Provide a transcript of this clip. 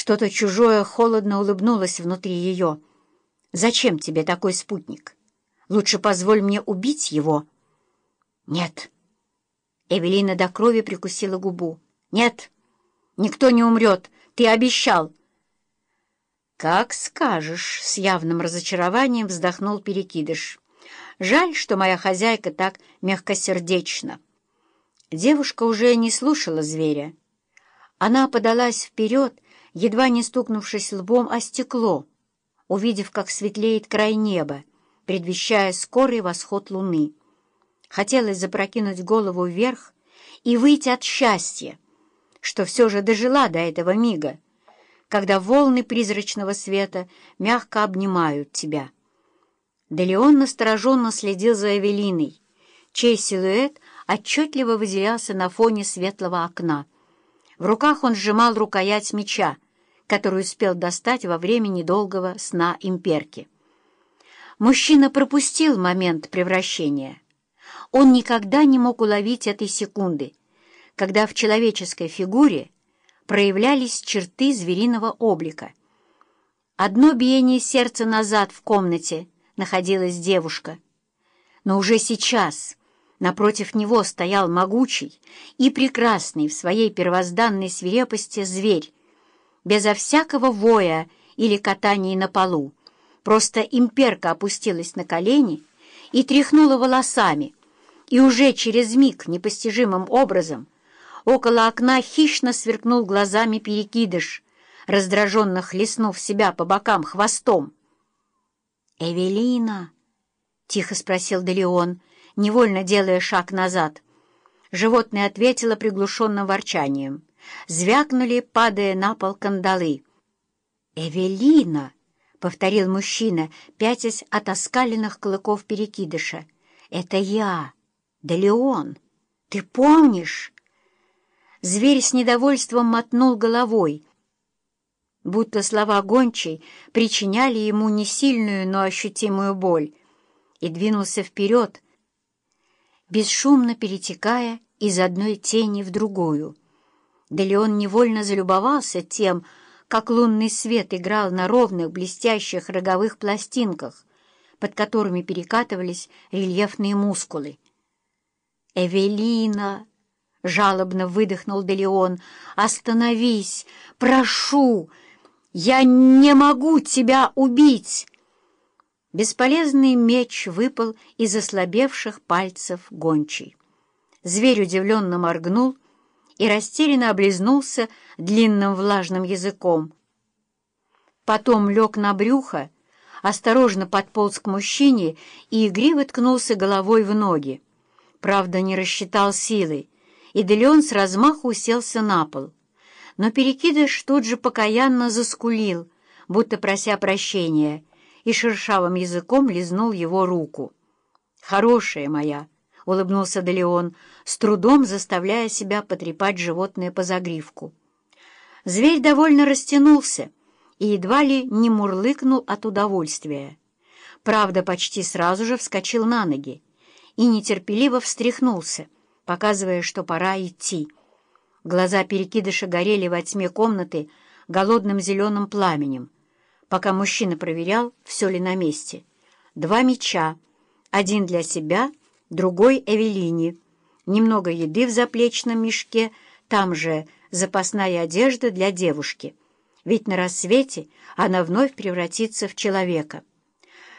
Что-то чужое холодно улыбнулось внутри ее. «Зачем тебе такой спутник? Лучше позволь мне убить его». «Нет». Эвелина до крови прикусила губу. «Нет, никто не умрет. Ты обещал». «Как скажешь», — с явным разочарованием вздохнул Перекидыш. «Жаль, что моя хозяйка так мягкосердечна». Девушка уже не слушала зверя. Она подалась вперед, едва не стукнувшись лбом о стекло, увидев, как светлеет край неба, предвещая скорый восход луны. Хотелось запрокинуть голову вверх и выйти от счастья, что все же дожила до этого мига, когда волны призрачного света мягко обнимают тебя. Да Леон настороженно следил за Эвелиной, чей силуэт отчетливо выделялся на фоне светлого окна. В руках он сжимал рукоять меча, который успел достать во время недолгого сна имперки. Мужчина пропустил момент превращения. Он никогда не мог уловить этой секунды, когда в человеческой фигуре проявлялись черты звериного облика. Одно биение сердца назад в комнате находилась девушка, но уже сейчас Напротив него стоял могучий и прекрасный в своей первозданной свирепости зверь, безо всякого воя или катания на полу. Просто имперка опустилась на колени и тряхнула волосами, и уже через миг непостижимым образом около окна хищно сверкнул глазами перекидыш, раздраженно хлестнув себя по бокам хвостом. «Эвелина!» — тихо спросил Делеон — невольно делая шаг назад. Животное ответило приглушенным ворчанием. Звякнули, падая на пол кандалы. «Эвелина!» — повторил мужчина, пятясь от оскаленных клыков перекидыша. «Это я, да Леон. Ты помнишь?» Зверь с недовольством мотнул головой, будто слова гончей причиняли ему не сильную, но ощутимую боль, и двинулся вперед, бесшумно перетекая из одной тени в другую. Да Леон невольно залюбовался тем, как лунный свет играл на ровных блестящих роговых пластинках, под которыми перекатывались рельефные мускулы. «Эвелина!» — жалобно выдохнул Делеон. «Остановись! Прошу! Я не могу тебя убить!» Бесполезный меч выпал из ослабевших пальцев гончей. Зверь удивленно моргнул и растерянно облизнулся длинным влажным языком. Потом лег на брюхо, осторожно подполз к мужчине и игриво ткнулся головой в ноги. Правда, не рассчитал силы, и Делеон с размаху уселся на пол. Но перекидыш тут же покаянно заскулил, будто прося прощения — и шершавым языком лизнул его руку. «Хорошая моя!» — улыбнулся Делеон, с трудом заставляя себя потрепать животное по загривку. Зверь довольно растянулся и едва ли не мурлыкнул от удовольствия. Правда, почти сразу же вскочил на ноги и нетерпеливо встряхнулся, показывая, что пора идти. Глаза перекидыша горели во тьме комнаты голодным зеленым пламенем пока мужчина проверял, все ли на месте. Два меча, один для себя, другой Эвелине. Немного еды в заплечном мешке, там же запасная одежда для девушки. Ведь на рассвете она вновь превратится в человека.